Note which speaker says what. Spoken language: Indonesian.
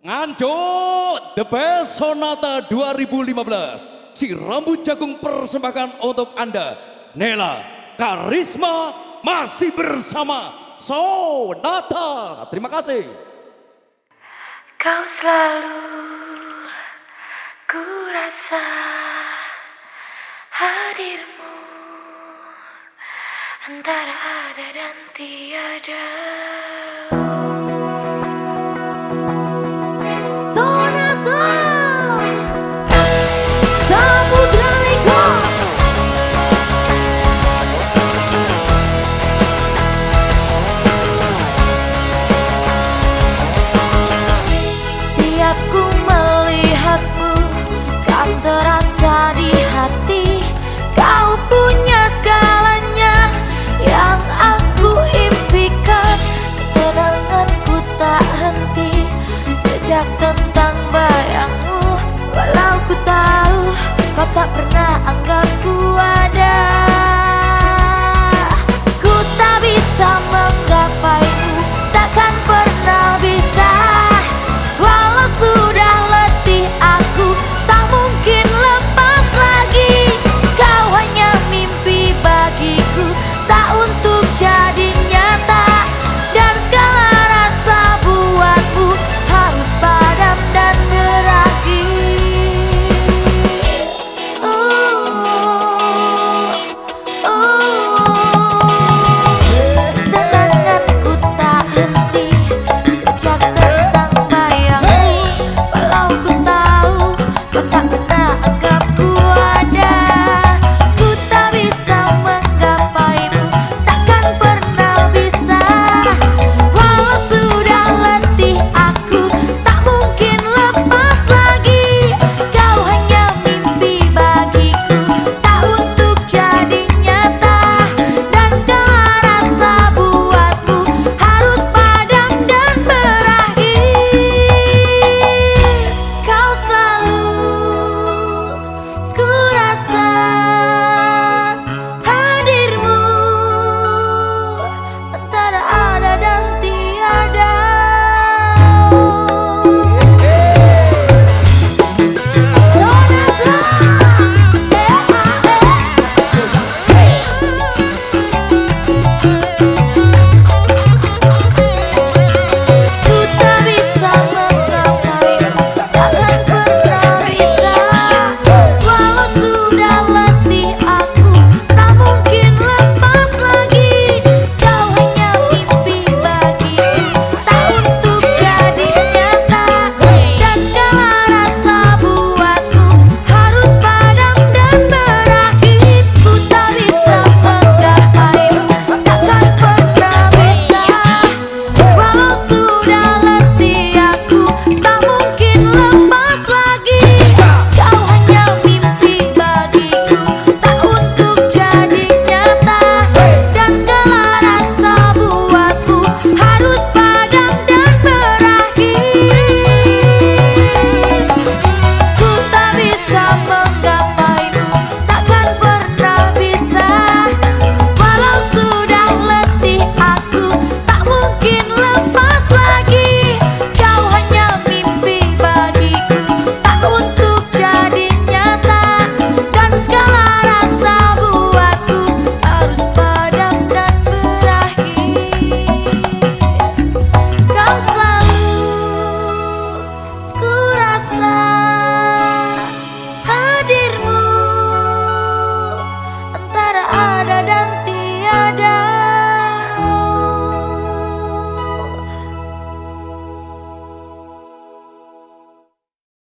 Speaker 1: Ngancut The Best Sonata 2015 Si rambut jagung persembahkan untuk Anda. Nela Karisma masih bersama Sonata. Terima kasih.
Speaker 2: Kau selalu ku rasa hadirmu antara ada dan tiada.